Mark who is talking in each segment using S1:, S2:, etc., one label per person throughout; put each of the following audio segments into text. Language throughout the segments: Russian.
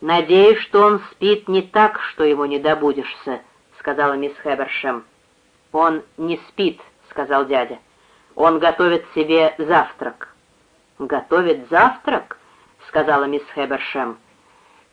S1: «Надеюсь, что он спит не так, что его не добудешься», — сказала мисс Хебершем. «Он не спит», — сказал дядя. «Он готовит себе завтрак». «Готовит завтрак?» — сказала мисс Хебершем.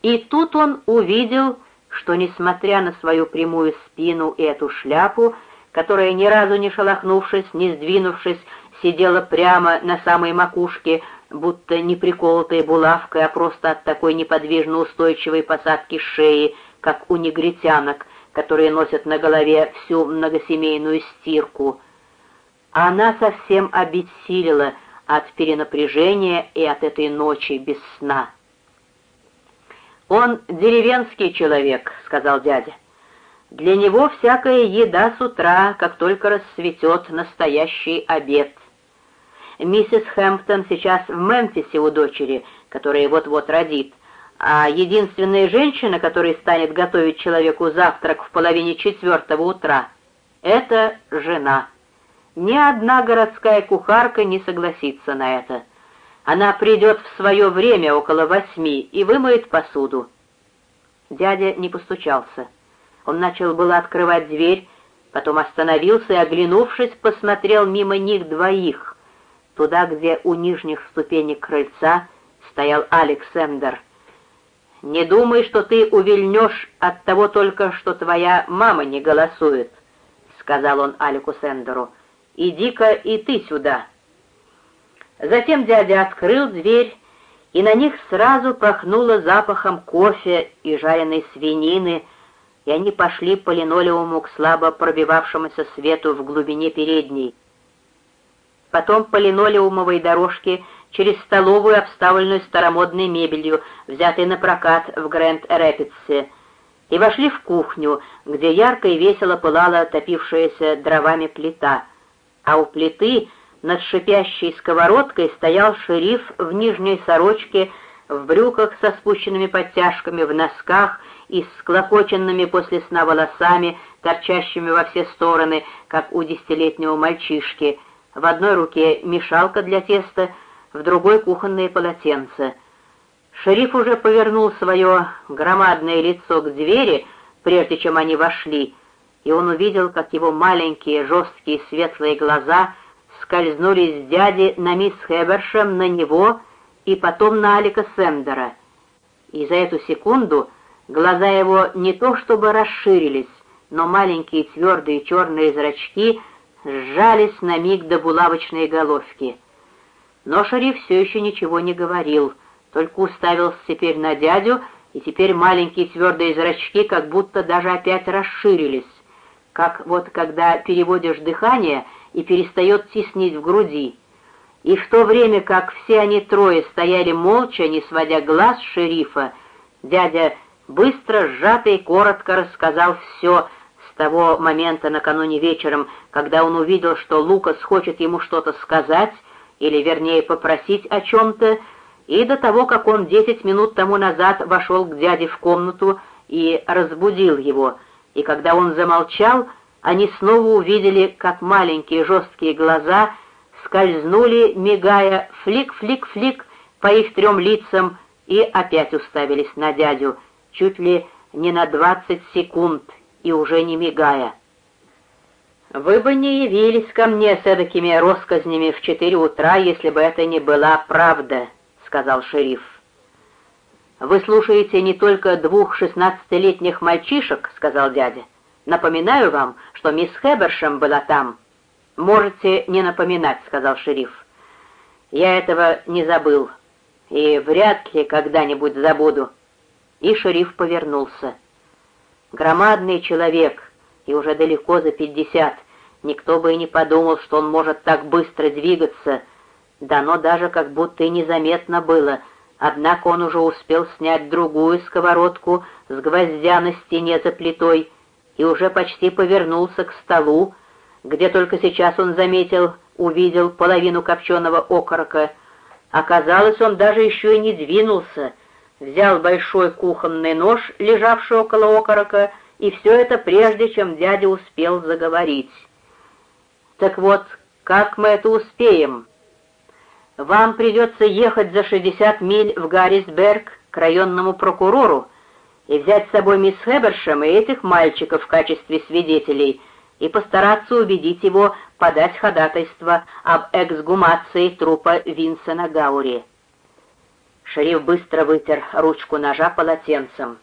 S1: И тут он увидел, что, несмотря на свою прямую спину и эту шляпу, которая, ни разу не шелохнувшись, не сдвинувшись, сидела прямо на самой макушке, будто не приколотая булавкой, а просто от такой неподвижно устойчивой посадки шеи, как у негритянок, которые носят на голове всю многосемейную стирку. Она совсем обессилила от перенапряжения и от этой ночи без сна. «Он деревенский человек», — сказал дядя. «Для него всякая еда с утра, как только расцветет настоящий обед». Миссис Хэмптон сейчас в Мемфисе у дочери, которая вот-вот родит, а единственная женщина, которая станет готовить человеку завтрак в половине четвертого утра, это жена. Ни одна городская кухарка не согласится на это. Она придет в свое время около восьми и вымоет посуду. Дядя не постучался. Он начал было открывать дверь, потом остановился и, оглянувшись, посмотрел мимо них двоих, туда, где у нижних ступенек крыльца стоял Александр. «Не думай, что ты увильнешь от того только, что твоя мама не голосует», — сказал он Алику Сендеру. «Иди-ка и ты сюда». Затем дядя открыл дверь, и на них сразу пахнуло запахом кофе и жареной свинины, и они пошли по линолеуму к слабо пробивавшемуся свету в глубине передней потом по линолеумовой дорожке через столовую, обставленную старомодной мебелью, взятой на прокат в Грэнд-Рэпидсе, и вошли в кухню, где ярко и весело пылала топившаяся дровами плита, а у плиты над шипящей сковородкой стоял шериф в нижней сорочке, в брюках со спущенными подтяжками, в носках и с склокоченными после сна волосами, торчащими во все стороны, как у десятилетнего мальчишки — в одной руке мешалка для теста, в другой кухонное полотенце. Шериф уже повернул свое громадное лицо к двери, прежде чем они вошли, и он увидел, как его маленькие жесткие светлые глаза скользнули с дяди на мисс Хебершем, на него и потом на Алика Сендера. И за эту секунду глаза его не то чтобы расширились, но маленькие твердые черные зрачки — сжались на миг до булавочной головки. Но шериф все еще ничего не говорил, только уставился теперь на дядю, и теперь маленькие твердые зрачки как будто даже опять расширились, как вот когда переводишь дыхание и перестает теснить в груди. И в то время, как все они трое стояли молча, не сводя глаз шерифа, дядя быстро, сжато и коротко рассказал все, того момента накануне вечером, когда он увидел, что Лукас хочет ему что-то сказать, или, вернее, попросить о чем-то, и до того, как он десять минут тому назад вошел к дяде в комнату и разбудил его, и когда он замолчал, они снова увидели, как маленькие жесткие глаза скользнули, мигая флик-флик-флик по их трем лицам и опять уставились на дядю, чуть ли не на двадцать секунд, и уже не мигая. «Вы бы не явились ко мне с эдакими россказнями в четыре утра, если бы это не была правда», — сказал шериф. «Вы слушаете не только двух шестнадцатилетних мальчишек», — сказал дядя. «Напоминаю вам, что мисс Хебершем была там». «Можете не напоминать», — сказал шериф. «Я этого не забыл, и вряд ли когда-нибудь забуду». И шериф повернулся. Громадный человек, и уже далеко за пятьдесят. Никто бы и не подумал, что он может так быстро двигаться. Дано даже как будто и незаметно было, однако он уже успел снять другую сковородку с гвоздя на стене за плитой и уже почти повернулся к столу, где только сейчас он заметил, увидел половину копченого окорока. Оказалось, он даже еще и не двинулся — взял большой кухонный нож, лежавший около окорока, и все это прежде, чем дядя успел заговорить. «Так вот, как мы это успеем? Вам придется ехать за 60 миль в Гаррисберг к районному прокурору и взять с собой мисс Хебершем и этих мальчиков в качестве свидетелей и постараться убедить его подать ходатайство об эксгумации трупа Винсена Гаури. Шериф быстро вытер ручку ножа полотенцем.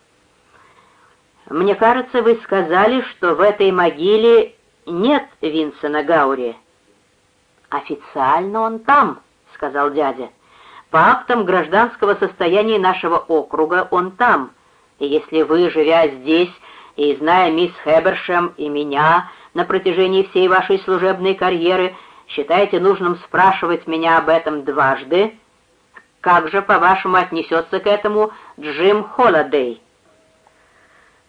S1: «Мне кажется, вы сказали, что в этой могиле нет Винсена Гаури». «Официально он там», — сказал дядя. «По актам гражданского состояния нашего округа он там, и если вы, живя здесь и зная мисс Хебершем и меня на протяжении всей вашей служебной карьеры, считаете нужным спрашивать меня об этом дважды, как же, по-вашему, отнесется к этому Джим Холлодей?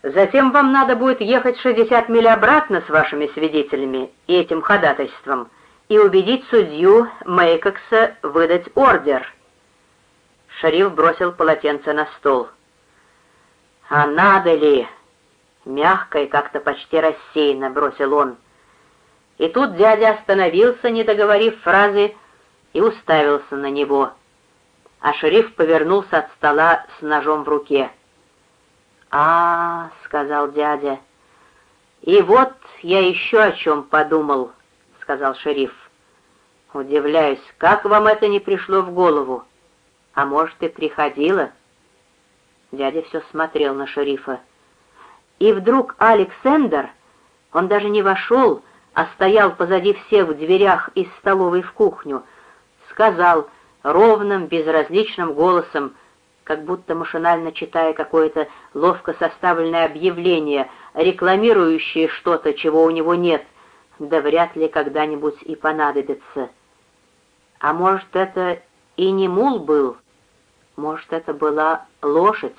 S1: Затем вам надо будет ехать 60 миль обратно с вашими свидетелями и этим ходатайством и убедить судью Мейкокса выдать ордер. Шериф бросил полотенце на стол. «А надо ли?» Мягко и как-то почти рассеянно бросил он. И тут дядя остановился, не договорив фразы, и уставился на него — а шериф повернулся от стола с ножом в руке. «А, — сказал дядя, — и вот я еще о чем подумал, — сказал шериф. Удивляюсь, как вам это не пришло в голову? А может, и приходило?» Дядя все смотрел на шерифа. И вдруг Александр, он даже не вошел, а стоял позади всех в дверях из столовой в кухню, сказал — ровным, безразличным голосом, как будто машинально читая какое-то ловко составленное объявление, рекламирующее что-то, чего у него нет, да вряд ли когда-нибудь и понадобится. А может, это и не мул был, может, это была лошадь,